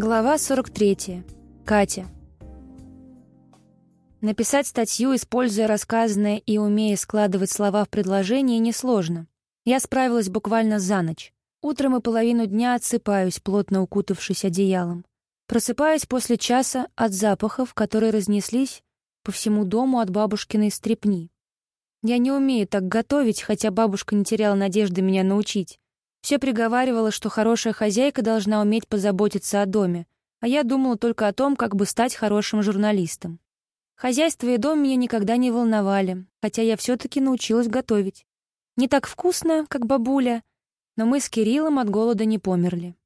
Глава 43. Катя. Написать статью, используя рассказанное и умея складывать слова в предложение, несложно. Я справилась буквально за ночь. Утром и половину дня отсыпаюсь, плотно укутавшись одеялом. Просыпаюсь после часа от запахов, которые разнеслись по всему дому от бабушкиной стрепни. Я не умею так готовить, хотя бабушка не теряла надежды меня научить. Все приговаривала, что хорошая хозяйка должна уметь позаботиться о доме, а я думала только о том, как бы стать хорошим журналистом. Хозяйство и дом меня никогда не волновали, хотя я все-таки научилась готовить. Не так вкусно, как бабуля, но мы с Кириллом от голода не померли.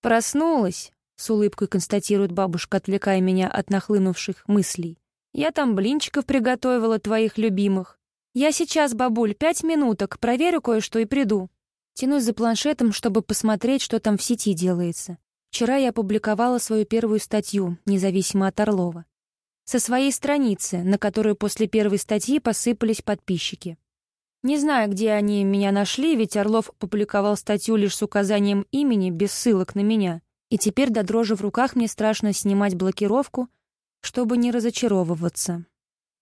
«Проснулась», — с улыбкой констатирует бабушка, отвлекая меня от нахлынувших мыслей. «Я там блинчиков приготовила, твоих любимых. Я сейчас, бабуль, пять минуток, проверю кое-что и приду». Тянусь за планшетом, чтобы посмотреть, что там в сети делается. Вчера я опубликовала свою первую статью, независимо от Орлова. Со своей страницы, на которую после первой статьи посыпались подписчики. Не знаю, где они меня нашли, ведь Орлов публиковал статью лишь с указанием имени, без ссылок на меня. И теперь до дрожи в руках мне страшно снимать блокировку, чтобы не разочаровываться.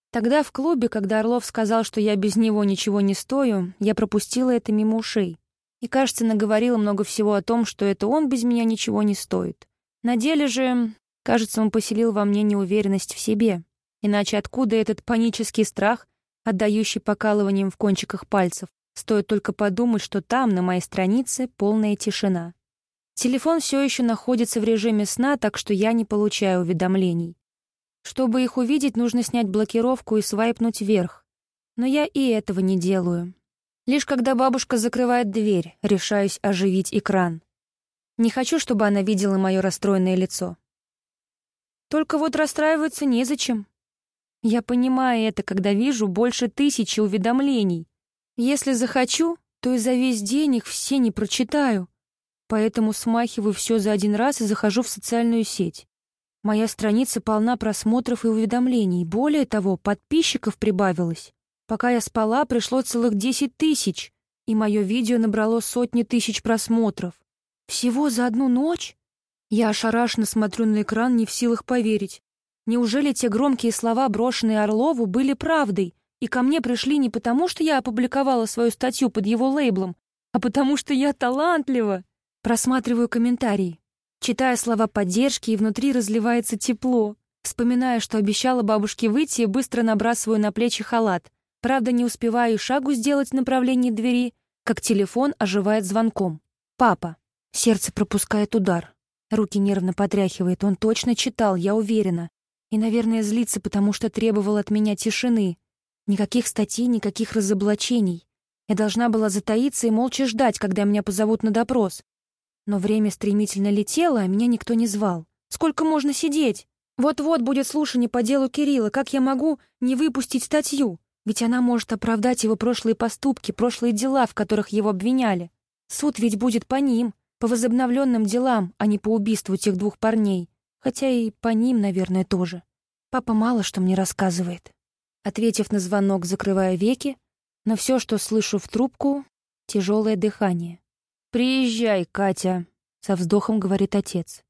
Тогда в клубе, когда Орлов сказал, что я без него ничего не стою, я пропустила это мимо ушей. И, кажется, наговорила много всего о том, что это он без меня ничего не стоит. На деле же, кажется, он поселил во мне неуверенность в себе. Иначе откуда этот панический страх, отдающий покалыванием в кончиках пальцев? Стоит только подумать, что там, на моей странице, полная тишина. Телефон все еще находится в режиме сна, так что я не получаю уведомлений. Чтобы их увидеть, нужно снять блокировку и свайпнуть вверх. Но я и этого не делаю. Лишь когда бабушка закрывает дверь, решаюсь оживить экран. Не хочу, чтобы она видела мое расстроенное лицо. Только вот расстраиваться незачем. Я понимаю это, когда вижу больше тысячи уведомлений. Если захочу, то и за весь день их все не прочитаю. Поэтому смахиваю все за один раз и захожу в социальную сеть. Моя страница полна просмотров и уведомлений. Более того, подписчиков прибавилось. Пока я спала, пришло целых десять тысяч, и мое видео набрало сотни тысяч просмотров. Всего за одну ночь? Я ошарашенно смотрю на экран, не в силах поверить. Неужели те громкие слова, брошенные Орлову, были правдой, и ко мне пришли не потому, что я опубликовала свою статью под его лейблом, а потому что я талантлива? Просматриваю комментарии. Читая слова поддержки, и внутри разливается тепло. Вспоминая, что обещала бабушке выйти, быстро набрасываю на плечи халат. Правда, не успеваю шагу сделать в направлении двери, как телефон оживает звонком. «Папа». Сердце пропускает удар. Руки нервно потряхивает. Он точно читал, я уверена. И, наверное, злится, потому что требовал от меня тишины. Никаких статей, никаких разоблачений. Я должна была затаиться и молча ждать, когда меня позовут на допрос. Но время стремительно летело, а меня никто не звал. Сколько можно сидеть? Вот-вот будет слушание по делу Кирилла. Как я могу не выпустить статью? Ведь она может оправдать его прошлые поступки, прошлые дела, в которых его обвиняли. Суд ведь будет по ним, по возобновленным делам, а не по убийству тех двух парней. Хотя и по ним, наверное, тоже. Папа мало что мне рассказывает. Ответив на звонок, закрывая веки, но все, что слышу в трубку — тяжелое дыхание. «Приезжай, Катя», — со вздохом говорит отец.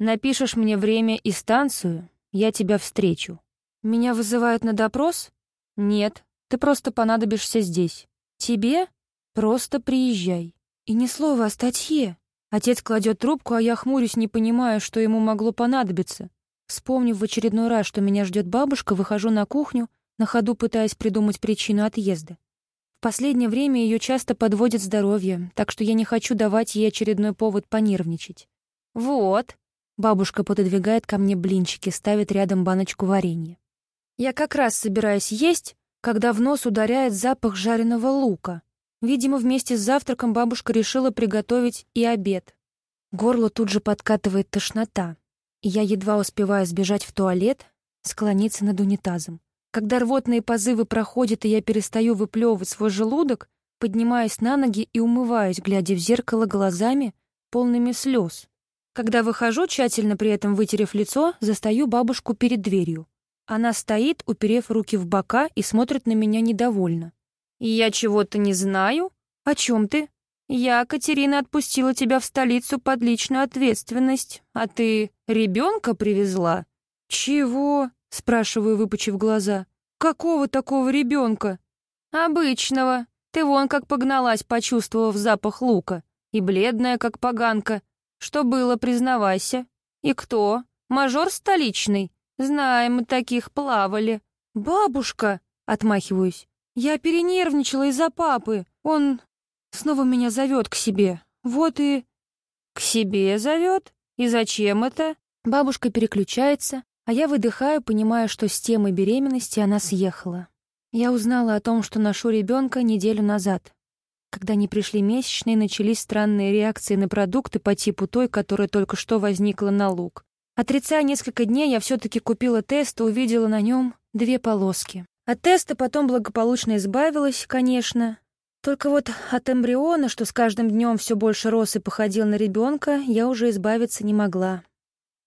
«Напишешь мне время и станцию, я тебя встречу». «Меня вызывают на допрос?» «Нет, ты просто понадобишься здесь. Тебе? Просто приезжай. И ни слова о статье». Отец кладет трубку, а я хмурюсь, не понимая, что ему могло понадобиться. Вспомнив в очередной раз, что меня ждет бабушка, выхожу на кухню, на ходу пытаясь придумать причину отъезда. В последнее время ее часто подводит здоровье, так что я не хочу давать ей очередной повод понервничать. «Вот», — бабушка пододвигает ко мне блинчики, ставит рядом баночку варенья. Я как раз собираюсь есть, когда в нос ударяет запах жареного лука. Видимо, вместе с завтраком бабушка решила приготовить и обед. Горло тут же подкатывает тошнота, и я едва успеваю сбежать в туалет, склониться над унитазом. Когда рвотные позывы проходят, и я перестаю выплевывать свой желудок, поднимаюсь на ноги и умываюсь, глядя в зеркало глазами, полными слез. Когда выхожу, тщательно при этом вытерев лицо, застаю бабушку перед дверью. Она стоит, уперев руки в бока, и смотрит на меня недовольно. «Я чего-то не знаю? О чем ты?» Я, Катерина, отпустила тебя в столицу под личную ответственность, а ты ребенка привезла?» «Чего?» — спрашиваю, выпучив глаза. «Какого такого ребенка?» «Обычного. Ты вон как погналась, почувствовав запах лука. И бледная, как поганка. Что было, признавайся. И кто? Мажор столичный? Знаем, мы таких плавали. Бабушка!» — отмахиваюсь. «Я перенервничала из-за папы. Он снова меня зовет к себе. Вот и...» «К себе зовет? И зачем это?» Бабушка переключается, а я выдыхаю, понимая, что с темой беременности она съехала. Я узнала о том, что ношу ребенка неделю назад. Когда не пришли месячные, начались странные реакции на продукты по типу той, которая только что возникла на лук. Отрицая несколько дней, я все-таки купила тест и увидела на нем две полоски. От теста потом благополучно избавилась, конечно. Только вот от эмбриона, что с каждым днем все больше рос и походил на ребенка, я уже избавиться не могла.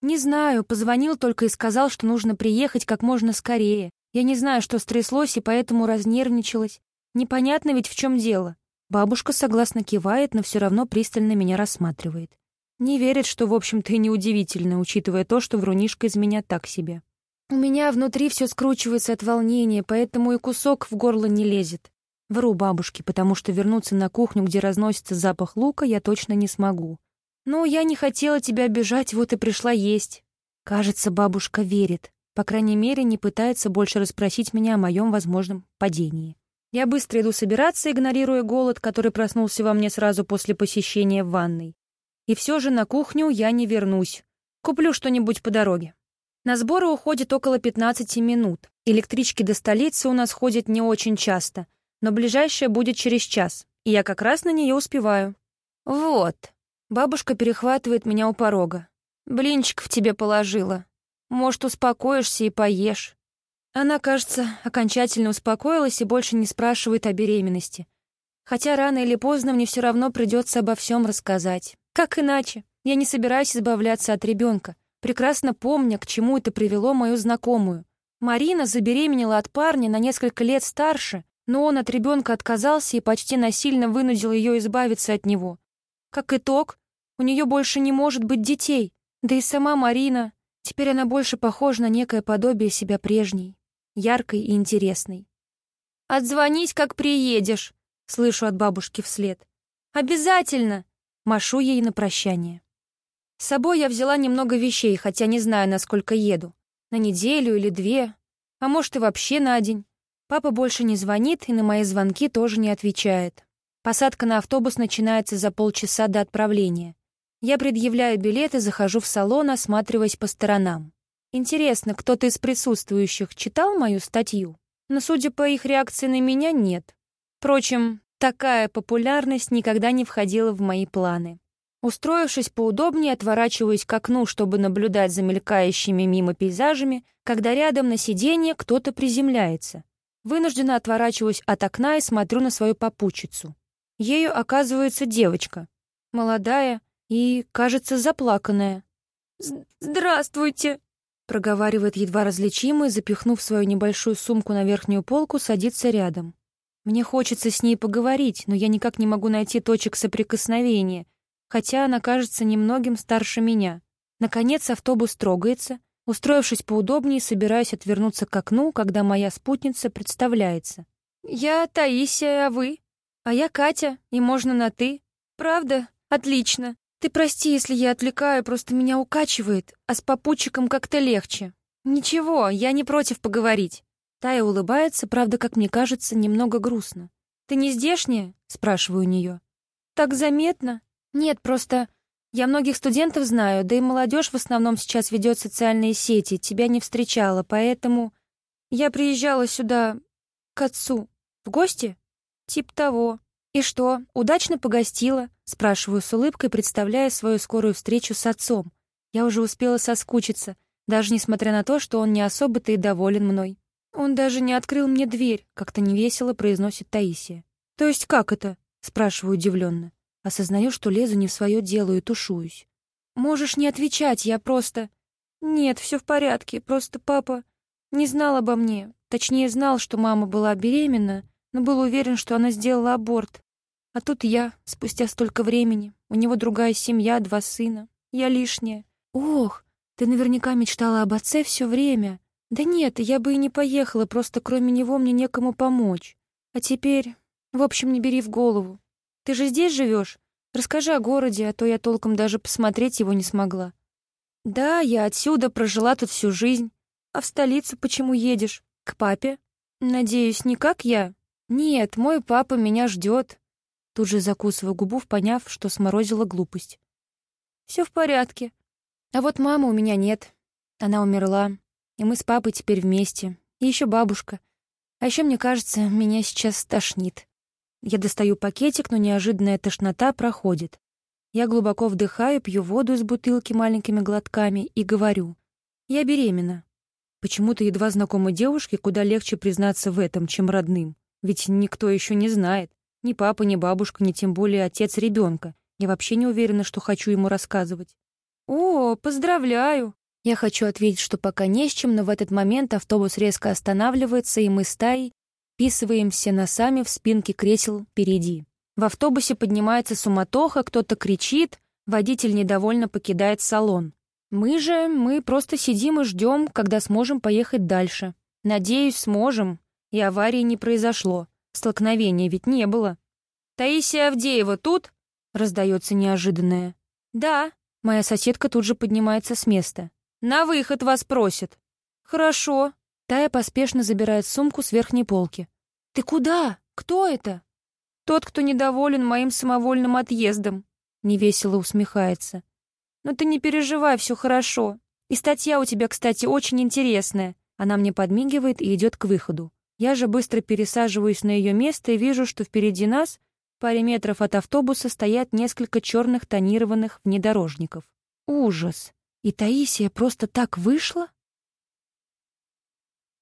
«Не знаю, позвонил только и сказал, что нужно приехать как можно скорее. Я не знаю, что стряслось, и поэтому разнервничалась. Непонятно ведь в чем дело». Бабушка согласно кивает, но все равно пристально меня рассматривает. Не верит, что, в общем-то, и неудивительно, учитывая то, что врунишка из меня так себе. У меня внутри все скручивается от волнения, поэтому и кусок в горло не лезет. Вру бабушке, потому что вернуться на кухню, где разносится запах лука, я точно не смогу. «Ну, я не хотела тебя обижать, вот и пришла есть». Кажется, бабушка верит. По крайней мере, не пытается больше расспросить меня о моем возможном падении. Я быстро иду собираться, игнорируя голод, который проснулся во мне сразу после посещения ванной. И все же на кухню я не вернусь. Куплю что-нибудь по дороге. На сборы уходит около 15 минут. Электрички до столицы у нас ходят не очень часто, но ближайшая будет через час, и я как раз на нее успеваю. Вот. Бабушка перехватывает меня у порога. «Блинчиков тебе положила. Может, успокоишься и поешь». Она, кажется, окончательно успокоилась и больше не спрашивает о беременности. Хотя рано или поздно мне все равно придется обо всем рассказать. Как иначе? Я не собираюсь избавляться от ребенка, прекрасно помня, к чему это привело мою знакомую. Марина забеременела от парня на несколько лет старше, но он от ребенка отказался и почти насильно вынудил ее избавиться от него. Как итог, у нее больше не может быть детей, да и сама Марина, теперь она больше похожа на некое подобие себя прежней, яркой и интересной. «Отзвонись, как приедешь», — слышу от бабушки вслед. «Обязательно!» — машу ей на прощание. С собой я взяла немного вещей, хотя не знаю, насколько еду. На неделю или две, а может и вообще на день. Папа больше не звонит и на мои звонки тоже не отвечает. Посадка на автобус начинается за полчаса до отправления. Я предъявляю билет и захожу в салон, осматриваясь по сторонам. Интересно, кто-то из присутствующих читал мою статью? Но, судя по их реакции на меня, нет. Впрочем, такая популярность никогда не входила в мои планы. Устроившись поудобнее, отворачиваюсь к окну, чтобы наблюдать за мелькающими мимо пейзажами, когда рядом на сиденье кто-то приземляется. Вынужденно отворачиваюсь от окна и смотрю на свою попутчицу. Ею оказывается девочка. Молодая и, кажется, заплаканная. «Здравствуйте!» проговаривает едва различимо и, запихнув свою небольшую сумку на верхнюю полку, садится рядом. Мне хочется с ней поговорить, но я никак не могу найти точек соприкосновения, хотя она кажется немногим старше меня. Наконец автобус трогается. Устроившись поудобнее, собираюсь отвернуться к окну, когда моя спутница представляется. «Я Таисия, а вы?» А я Катя, и можно на «ты». Правда? Отлично. Ты прости, если я отвлекаю, просто меня укачивает, а с попутчиком как-то легче. Ничего, я не против поговорить. Тая улыбается, правда, как мне кажется, немного грустно. «Ты не здешняя?» — спрашиваю у нее. «Так заметно?» «Нет, просто я многих студентов знаю, да и молодежь в основном сейчас ведет социальные сети, тебя не встречала, поэтому я приезжала сюда к отцу. В гости?» «Тип того. И что, удачно погостила?» Спрашиваю с улыбкой, представляя свою скорую встречу с отцом. Я уже успела соскучиться, даже несмотря на то, что он не особо-то и доволен мной. «Он даже не открыл мне дверь», — как-то невесело произносит Таисия. «То есть как это?» — спрашиваю удивленно. Осознаю, что лезу не в свое дело и тушуюсь. «Можешь не отвечать, я просто...» «Нет, все в порядке, просто папа не знал обо мне. Точнее, знал, что мама была беременна, но был уверен, что она сделала аборт. А тут я, спустя столько времени. У него другая семья, два сына. Я лишняя. Ох, ты наверняка мечтала об отце все время. Да нет, я бы и не поехала, просто кроме него мне некому помочь. А теперь... В общем, не бери в голову. Ты же здесь живешь? Расскажи о городе, а то я толком даже посмотреть его не смогла. Да, я отсюда прожила тут всю жизнь. А в столицу почему едешь? К папе? Надеюсь, не как я? Нет, мой папа меня ждет. Тут же закусываю губу, поняв, что сморозила глупость. Все в порядке. А вот мамы у меня нет. Она умерла, и мы с папой теперь вместе. И еще бабушка. А еще, мне кажется, меня сейчас тошнит. Я достаю пакетик, но неожиданная тошнота проходит. Я глубоко вдыхаю, пью воду из бутылки маленькими глотками и говорю. Я беременна. Почему-то едва знакомой девушке куда легче признаться в этом, чем родным. Ведь никто еще не знает. Ни папа, ни бабушка, ни тем более отец ребенка. Я вообще не уверена, что хочу ему рассказывать. «О, поздравляю!» Я хочу ответить, что пока не с чем, но в этот момент автобус резко останавливается, и мы с Таей вписываемся носами в спинки кресел впереди. В автобусе поднимается суматоха, кто-то кричит, водитель недовольно покидает салон. Мы же, мы просто сидим и ждем, когда сможем поехать дальше. Надеюсь, сможем, и аварии не произошло. Столкновения ведь не было. «Таисия Авдеева тут?» — раздается неожиданное. «Да». Моя соседка тут же поднимается с места. «На выход вас просит». «Хорошо». Тая поспешно забирает сумку с верхней полки. «Ты куда? Кто это?» «Тот, кто недоволен моим самовольным отъездом», — невесело усмехается. «Но ты не переживай, все хорошо. И статья у тебя, кстати, очень интересная». Она мне подмигивает и идет к выходу. Я же быстро пересаживаюсь на ее место и вижу, что впереди нас, в паре метров от автобуса, стоят несколько черных тонированных внедорожников. Ужас! И Таисия просто так вышла?